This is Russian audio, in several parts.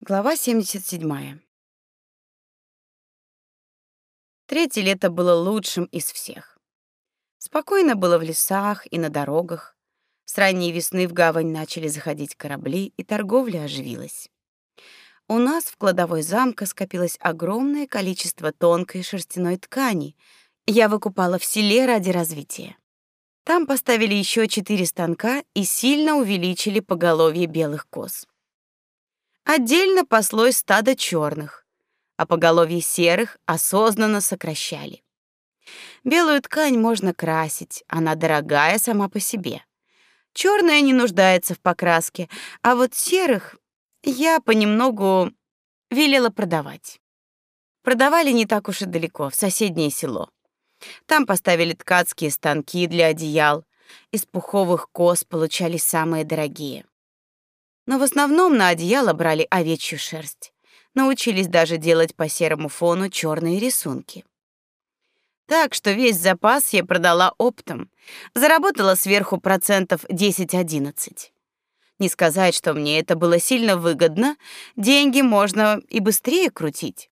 Глава 77. Третье лето было лучшим из всех. Спокойно было в лесах и на дорогах. С ранней весны в гавань начали заходить корабли, и торговля оживилась. У нас в кладовой замка скопилось огромное количество тонкой шерстяной ткани. Я выкупала в селе ради развития. Там поставили еще четыре станка и сильно увеличили поголовье белых коз. Отдельно паслось стадо черных, а поголовье серых осознанно сокращали. Белую ткань можно красить, она дорогая сама по себе. Черная не нуждается в покраске, а вот серых я понемногу велела продавать. Продавали не так уж и далеко, в соседнее село. Там поставили ткацкие станки для одеял, из пуховых коз получались самые дорогие но в основном на одеяло брали овечью шерсть. Научились даже делать по серому фону черные рисунки. Так что весь запас я продала оптом. Заработала сверху процентов 10-11. Не сказать, что мне это было сильно выгодно, деньги можно и быстрее крутить.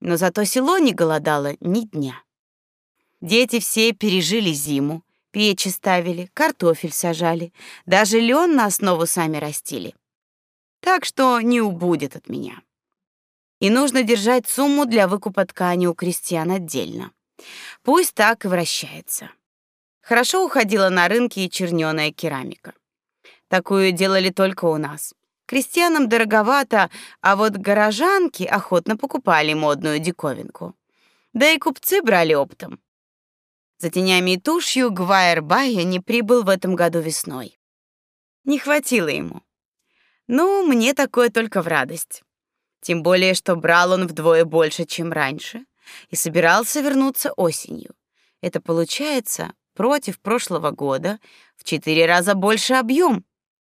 Но зато село не голодало ни дня. Дети все пережили зиму, печи ставили, картофель сажали, даже лен на основу сами растили так что не убудет от меня. И нужно держать сумму для выкупа ткани у крестьян отдельно. Пусть так и вращается. Хорошо уходила на рынке и чернёная керамика. Такую делали только у нас. Крестьянам дороговато, а вот горожанки охотно покупали модную диковинку. Да и купцы брали оптом. За тенями и тушью Гвайер Байя не прибыл в этом году весной. Не хватило ему. Ну, мне такое только в радость. Тем более, что брал он вдвое больше, чем раньше, и собирался вернуться осенью. Это получается против прошлого года в четыре раза больше объем.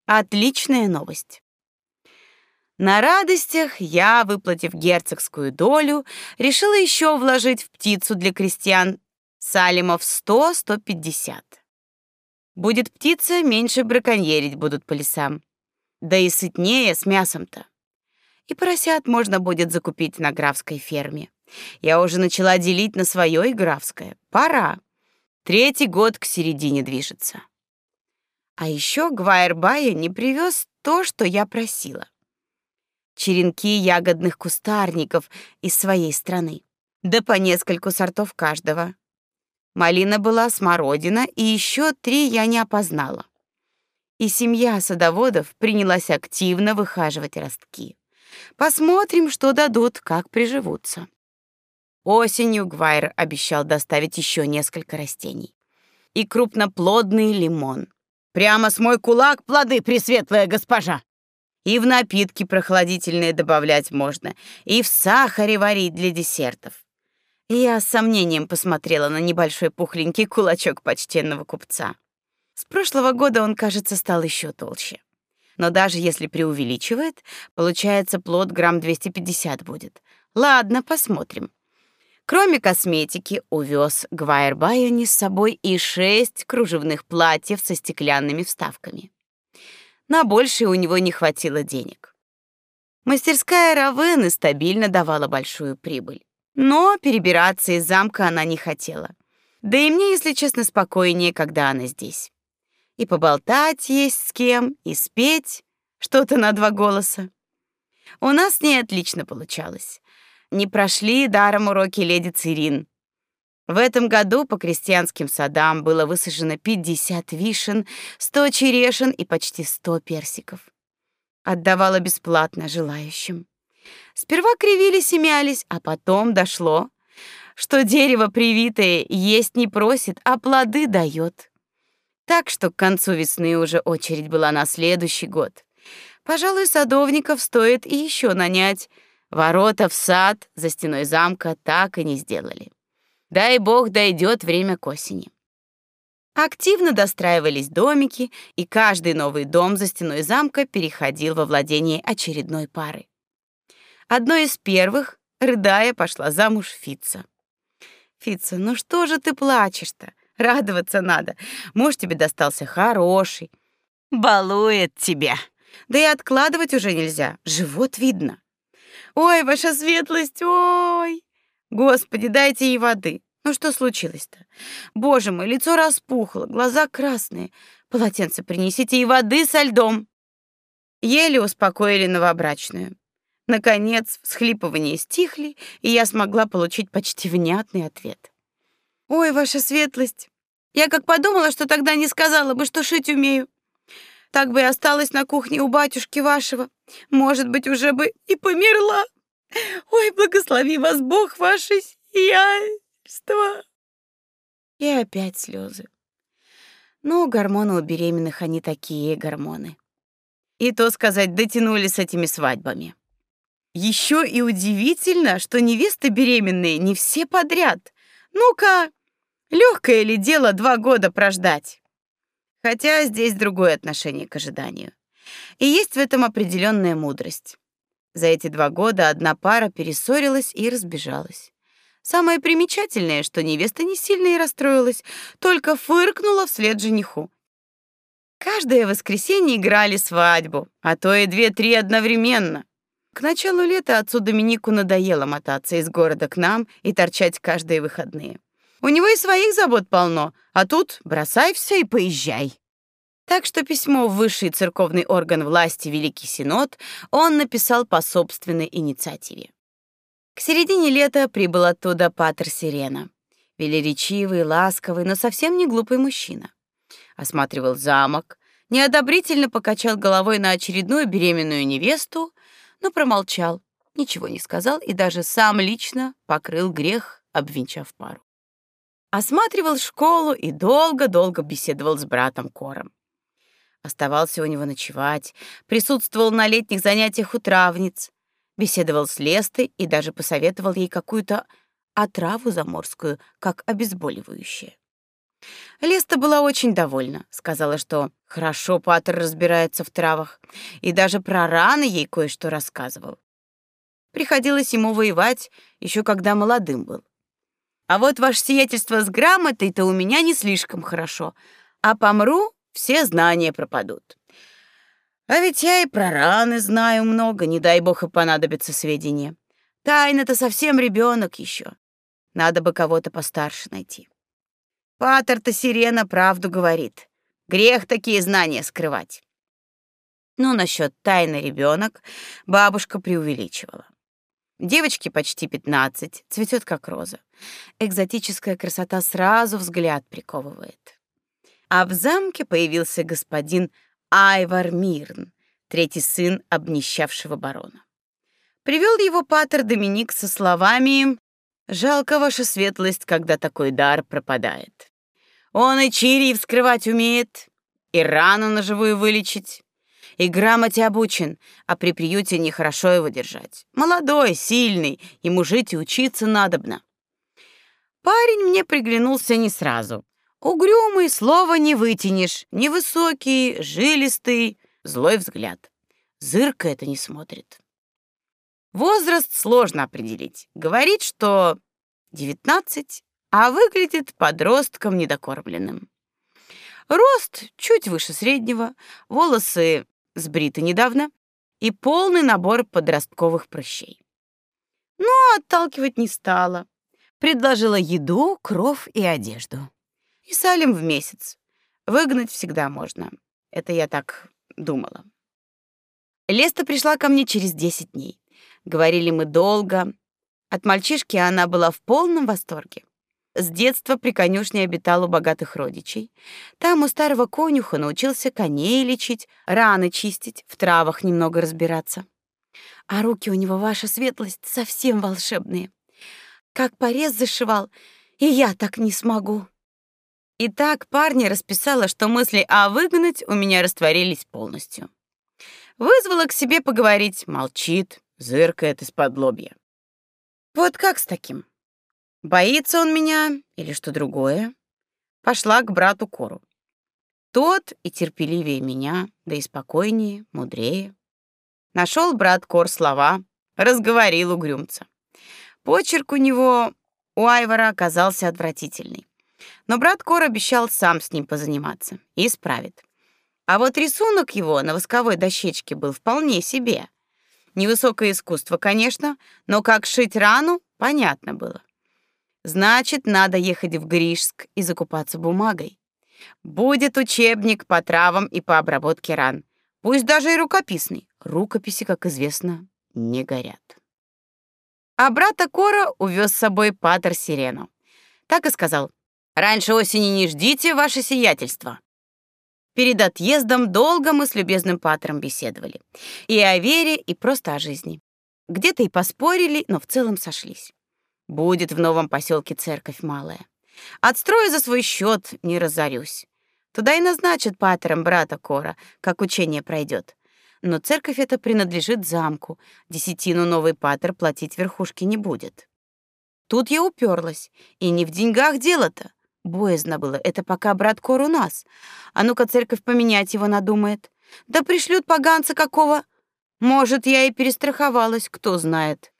Отличная новость. На радостях я, выплатив герцогскую долю, решила еще вложить в птицу для крестьян салимов 100-150. Будет птица, меньше браконьерить будут по лесам. Да и сытнее с мясом-то. И поросят можно будет закупить на графской ферме. Я уже начала делить на свое и графское. Пора. Третий год к середине движется. А еще Гвайербая не привез то, что я просила. Черенки ягодных кустарников из своей страны. Да по нескольку сортов каждого. Малина была, смородина, и еще три я не опознала и семья садоводов принялась активно выхаживать ростки. Посмотрим, что дадут, как приживутся. Осенью Гвайр обещал доставить еще несколько растений. И крупноплодный лимон. Прямо с мой кулак плоды, пресветлая госпожа. И в напитки прохладительные добавлять можно, и в сахаре варить для десертов. Я с сомнением посмотрела на небольшой пухленький кулачок почтенного купца. С прошлого года он, кажется, стал еще толще. Но даже если преувеличивает, получается плод грамм 250 будет. Ладно, посмотрим. Кроме косметики, увез Гвайер Байони с собой и шесть кружевных платьев со стеклянными вставками. На большее у него не хватило денег. Мастерская Равены стабильно давала большую прибыль. Но перебираться из замка она не хотела. Да и мне, если честно, спокойнее, когда она здесь и поболтать есть с кем, и спеть что-то на два голоса. У нас с ней отлично получалось. Не прошли даром уроки леди Цирин. В этом году по крестьянским садам было высажено 50 вишен, 100 черешин и почти 100 персиков. Отдавала бесплатно желающим. Сперва кривились и мялись, а потом дошло, что дерево привитое есть не просит, а плоды дает. Так что к концу весны уже очередь была на следующий год. Пожалуй, садовников стоит и еще нанять. Ворота в сад за стеной замка так и не сделали. Дай бог дойдет время к осени. Активно достраивались домики, и каждый новый дом за стеной замка переходил во владение очередной пары. Одной из первых, рыдая, пошла замуж Фица. Фица, ну что же ты плачешь-то? Радоваться надо. Муж тебе достался хороший. Балует тебя. Да и откладывать уже нельзя, живот видно. Ой, ваша светлость, ой! Господи, дайте ей воды. Ну что случилось-то? Боже мой, лицо распухло, глаза красные. Полотенце принесите и воды со льдом. Еле успокоили новобрачную. Наконец, всхлипывания стихли, и я смогла получить почти внятный ответ. Ой, ваша светлость, я как подумала, что тогда не сказала бы, что шить умею. Так бы и осталась на кухне у батюшки вашего. Может быть, уже бы и померла. Ой, благослови вас Бог ваше сиятельство. И опять слезы. Ну, гормоны у беременных они такие гормоны. И то сказать, дотянули с этими свадьбами. Еще и удивительно, что невесты беременные не все подряд. Ну-ка, легкое ли дело два года прождать? Хотя здесь другое отношение к ожиданию. И есть в этом определенная мудрость. За эти два года одна пара перессорилась и разбежалась. Самое примечательное, что невеста не сильно и расстроилась, только фыркнула вслед жениху. Каждое воскресенье играли свадьбу, а то и две-три одновременно. К началу лета отцу Доминику надоело мотаться из города к нам и торчать каждые выходные. У него и своих забот полно, а тут бросай все и поезжай. Так что письмо в высший церковный орган власти Великий Синод он написал по собственной инициативе. К середине лета прибыл оттуда патер Сирена. Велеречивый, ласковый, но совсем не глупый мужчина осматривал замок, неодобрительно покачал головой на очередную беременную невесту, но промолчал, ничего не сказал и даже сам лично покрыл грех, обвенчав пару. Осматривал школу и долго-долго беседовал с братом Кором. Оставался у него ночевать, присутствовал на летних занятиях у травниц, беседовал с Лестой и даже посоветовал ей какую-то отраву заморскую, как обезболивающее. Леста была очень довольна, сказала, что хорошо Патер разбирается в травах, и даже про раны ей кое-что рассказывал. Приходилось ему воевать еще когда молодым был. А вот ваше сиятельство с грамотой-то у меня не слишком хорошо, а помру, все знания пропадут. А ведь я и про раны знаю много, не дай бог и понадобится сведения. Тайна-то совсем ребенок еще. Надо бы кого-то постарше найти. Патер-то сирена правду говорит. Грех такие знания скрывать. Но насчет тайны ребенок бабушка преувеличивала. Девочке почти пятнадцать, цветет как роза. Экзотическая красота сразу взгляд приковывает. А в замке появился господин Айвар Мирн, третий сын обнищавшего барона. Привел его патер Доминик со словами Жалко ваша светлость, когда такой дар пропадает. Он и чири вскрывать умеет, и рану ножевую вылечить, и грамоте обучен, а при приюте нехорошо его держать. Молодой, сильный, ему жить и учиться надобно. Парень мне приглянулся не сразу. Угрюмый, слова не вытянешь, невысокий, жилистый, злой взгляд. Зырка это не смотрит. Возраст сложно определить. Говорит, что 19, а выглядит подростком недокормленным. Рост чуть выше среднего, волосы сбриты недавно и полный набор подростковых прыщей. Но отталкивать не стала. Предложила еду, кров и одежду. И салим в месяц. Выгнать всегда можно. Это я так думала. Леста пришла ко мне через 10 дней. Говорили мы долго. От мальчишки она была в полном восторге. С детства при конюшне обитал у богатых родичей. Там у старого конюха научился коней лечить, раны чистить, в травах немного разбираться. А руки у него, ваша светлость, совсем волшебные. Как порез зашивал, и я так не смогу. И так парня расписала, что мысли о выгнать у меня растворились полностью. Вызвала к себе поговорить, молчит, зыркает из-под лобья. Вот как с таким? Боится он меня или что другое? Пошла к брату Кору. Тот и терпеливее меня, да и спокойнее, мудрее. Нашел брат Кор слова, разговорил угрюмца. Почерк у него у Айвара оказался отвратительный. Но брат Кор обещал сам с ним позаниматься и исправит. А вот рисунок его на восковой дощечке был вполне себе. Невысокое искусство, конечно, но как шить рану, понятно было. Значит, надо ехать в Гришск и закупаться бумагой. Будет учебник по травам и по обработке ран. Пусть даже и рукописный. Рукописи, как известно, не горят. А брата Кора увез с собой патер Сирену. Так и сказал: "Раньше осени не ждите, ваше сиятельство". Перед отъездом долго мы с любезным патром беседовали. И о вере, и просто о жизни. Где-то и поспорили, но в целом сошлись. Будет в новом поселке церковь малая. Отстрою за свой счет, не разорюсь. Туда и назначат патером брата Кора, как учение пройдет. Но церковь эта принадлежит замку. Десятину новый патер платить верхушки не будет. Тут я уперлась, и не в деньгах дело-то. Боязно было, это пока брат Кор у нас. А ну-ка церковь поменять его надумает. Да пришлют поганца какого. Может, я и перестраховалась, кто знает.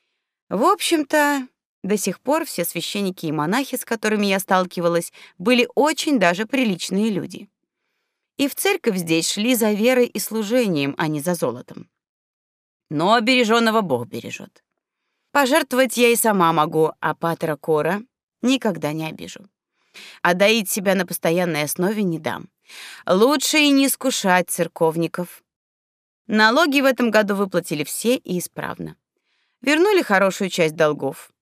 В общем-то, до сих пор все священники и монахи, с которыми я сталкивалась, были очень даже приличные люди. И в церковь здесь шли за верой и служением, а не за золотом. Но обережённого Бог бережет. Пожертвовать я и сама могу, а патера Кора никогда не обижу. А доить себя на постоянной основе не дам. Лучше и не искушать церковников. Налоги в этом году выплатили все и исправно. Вернули хорошую часть долгов.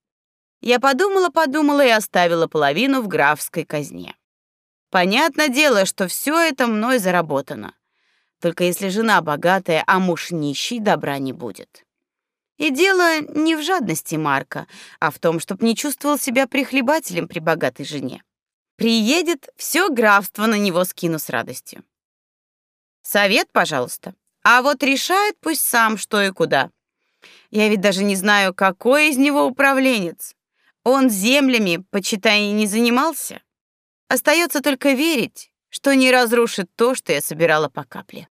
Я подумала-подумала и оставила половину в графской казне. Понятно дело, что все это мной заработано. Только если жена богатая, а муж нищий, добра не будет. И дело не в жадности Марка, а в том, чтобы не чувствовал себя прихлебателем при богатой жене. Приедет, все графство на него скину с радостью. Совет, пожалуйста. А вот решает пусть сам, что и куда. Я ведь даже не знаю, какой из него управленец. Он землями, почитай, не занимался. Остается только верить, что не разрушит то, что я собирала по капле.